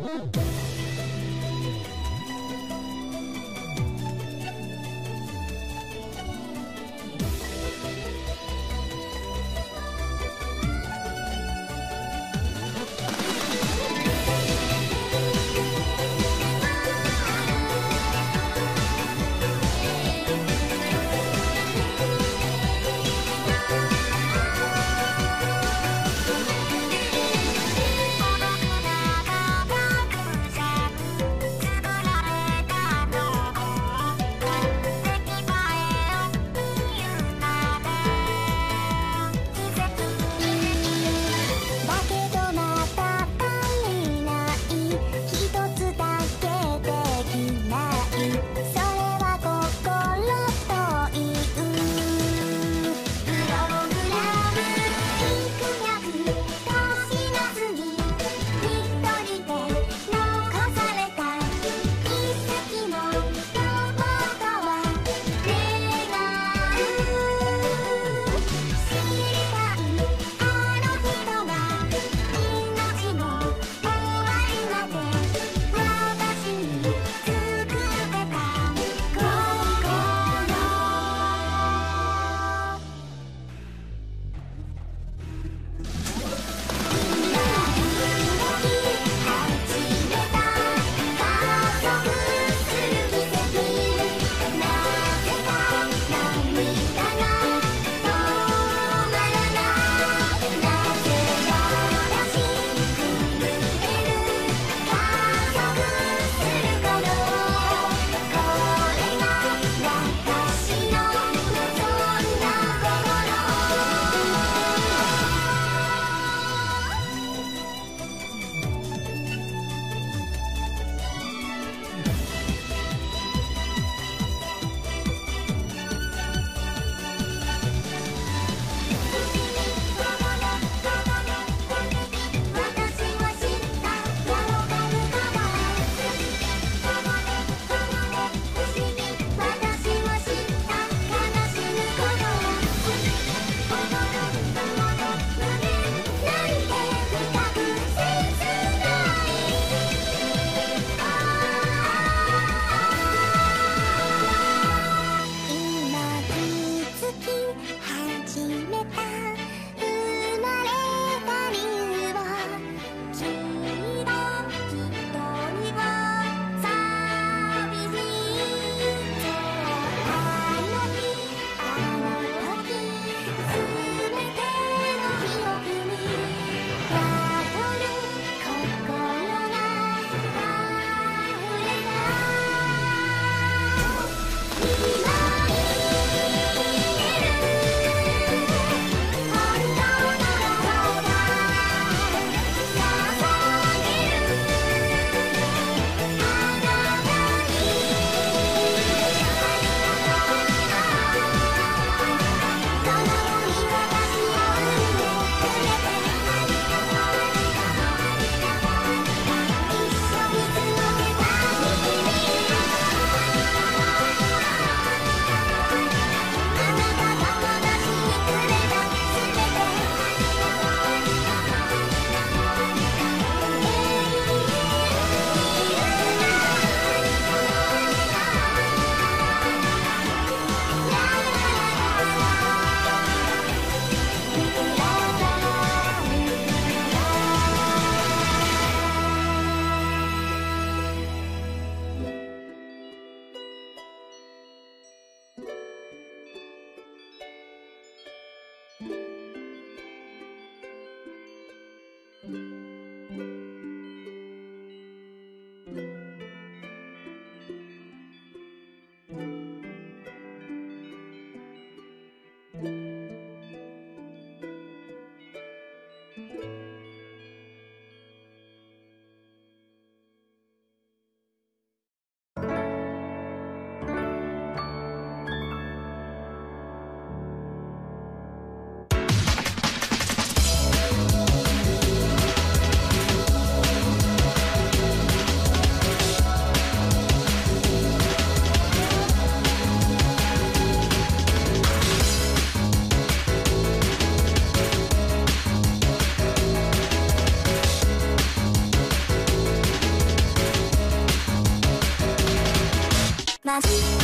Música my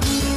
down.